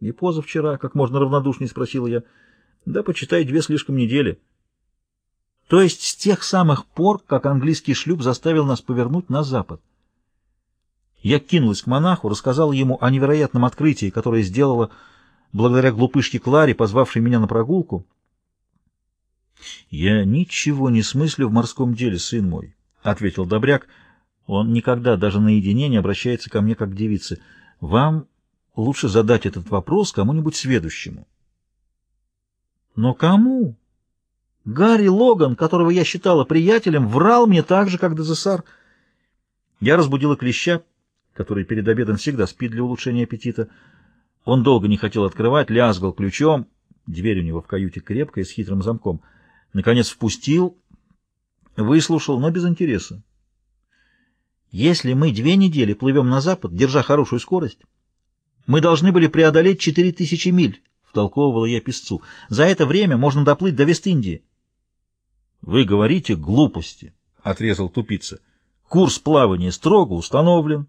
И позавчера, как можно равнодушнее спросила я. Да, почитай, две слишком недели. То есть с тех самых пор, как английский шлюп заставил нас повернуть на запад. Я кинулась к монаху, рассказала ему о невероятном открытии, которое сделала благодаря глупышке Кларе, позвавшей меня на прогулку. «Я ничего не смыслю в морском деле, сын мой», — ответил Добряк. «Он никогда, даже наедине, не обращается ко мне как к девице. Вам лучше задать этот вопрос кому-нибудь сведущему». «Но кому?» Гарри Логан, которого я считала приятелем, врал мне так же, как Дезессар. Я разбудила клеща, который перед обедом всегда спит для улучшения аппетита. Он долго не хотел открывать, лязгал ключом. Дверь у него в каюте крепкая, с хитрым замком. Наконец впустил, выслушал, но без интереса. Если мы две недели плывем на запад, держа хорошую скорость, мы должны были преодолеть четыре тысячи миль, втолковывала я песцу. За это время можно доплыть до Вест-Индии. — Вы говорите глупости, — отрезал тупица. — Курс плавания строго установлен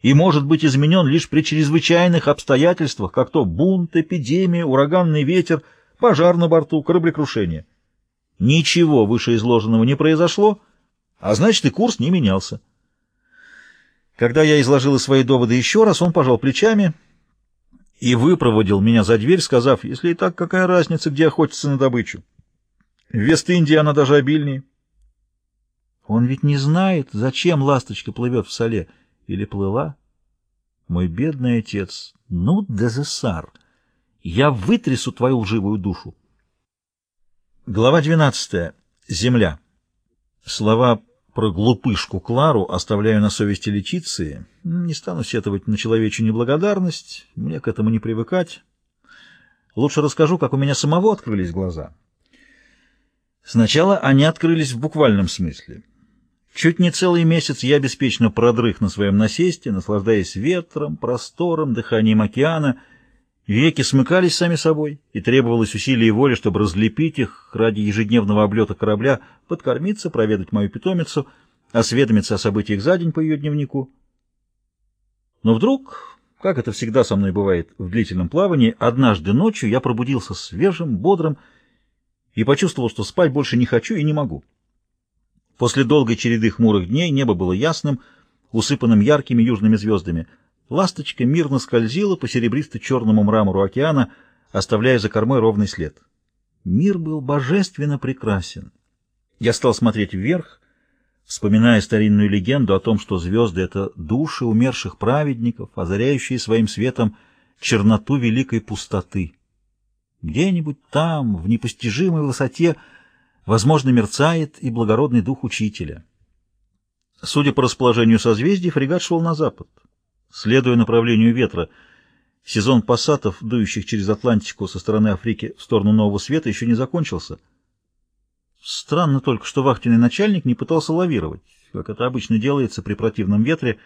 и может быть изменен лишь при чрезвычайных обстоятельствах, как то бунт, эпидемия, ураганный ветер, пожар на борту, кораблекрушение. Ничего вышеизложенного не произошло, а значит и курс не менялся. Когда я изложил свои доводы еще раз, он пожал плечами и выпроводил меня за дверь, сказав, если и так, какая разница, где охотиться на добычу. В Вест-Индии она даже обильнее. Он ведь не знает, зачем ласточка плывет в соле. Или плыла? Мой бедный отец, ну, Дезессар, я вытрясу твою лживую душу. Глава 12. Земля. Слова про глупышку Клару оставляю на совести Летиции. Не стану сетовать на человечью неблагодарность, мне к этому не привыкать. Лучше расскажу, как у меня самого открылись глаза. Сначала они открылись в буквальном смысле. Чуть не целый месяц я беспечно продрых на своем насесте, наслаждаясь ветром, простором, дыханием океана. Веки смыкались сами собой, и требовалось усилие воли, чтобы разлепить их ради ежедневного облета корабля, подкормиться, проведать мою питомицу, осведомиться о событиях за день по ее дневнику. Но вдруг, как это всегда со мной бывает в длительном плавании, однажды ночью я пробудился свежим, бодрым и почувствовал, что спать больше не хочу и не могу. После долгой череды хмурых дней небо было ясным, усыпанным яркими южными звездами. Ласточка мирно скользила по серебристо-черному мрамору океана, оставляя за кормой ровный след. Мир был божественно прекрасен. Я стал смотреть вверх, вспоминая старинную легенду о том, что звезды — это души умерших праведников, озаряющие своим светом черноту великой пустоты. Где-нибудь там, в непостижимой высоте, — Возможно, мерцает и благородный дух учителя. Судя по расположению созвездий, фрегат шел на запад, следуя направлению ветра. Сезон пассатов, дующих через Атлантику со стороны Африки в сторону Нового Света, еще не закончился. Странно только, что вахтенный начальник не пытался лавировать, как это обычно делается при противном ветре.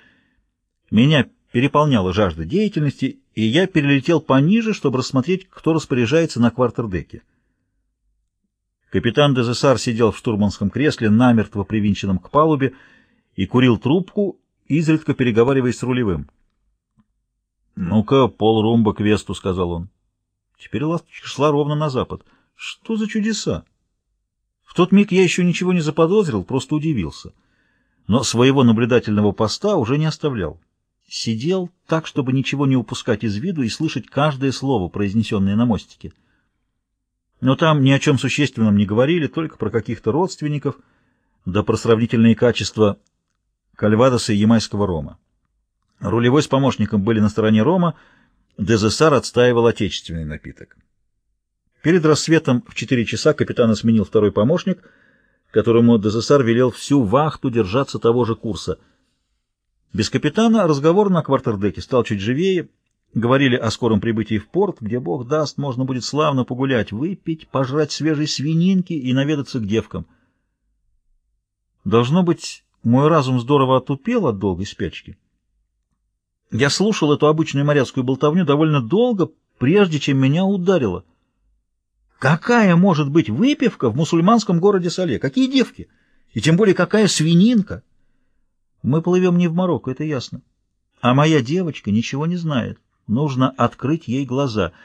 Меня переполняла жажда деятельности, и я перелетел пониже, чтобы рассмотреть, кто распоряжается на квартердеке. Капитан Дезессар сидел в штурманском кресле, намертво привинченном к палубе, и курил трубку, изредка переговариваясь с рулевым. — Ну-ка, полрумба к весту, — сказал он. Теперь ласточка шла ровно на запад. Что за чудеса? В тот миг я еще ничего не заподозрил, просто удивился. Но своего наблюдательного поста уже не оставлял. Сидел так, чтобы ничего не упускать из виду и слышать каждое слово, произнесенное на мостике. Но там ни о чем существенном не говорили, только про каких-то родственников, да про сравнительные качества кальвадоса и ямайского рома. Рулевой с помощником были на стороне рома, Дезессар отстаивал отечественный напиток. Перед рассветом в четыре часа капитана сменил второй помощник, которому Дезессар велел всю вахту держаться того же курса. Без капитана разговор на квартердеке стал чуть живее, Говорили о скором прибытии в порт, где Бог даст, можно будет славно погулять, выпить, пожрать свежей свининки и наведаться к девкам. Должно быть, мой разум здорово отупел от долгой спячки. Я слушал эту обычную моряцкую болтовню довольно долго, прежде чем меня ударило. Какая может быть выпивка в мусульманском городе Сале? Какие девки? И тем более какая свининка? Мы плывем не в Марокко, это ясно. А моя девочка ничего не знает. Нужно открыть ей глаза —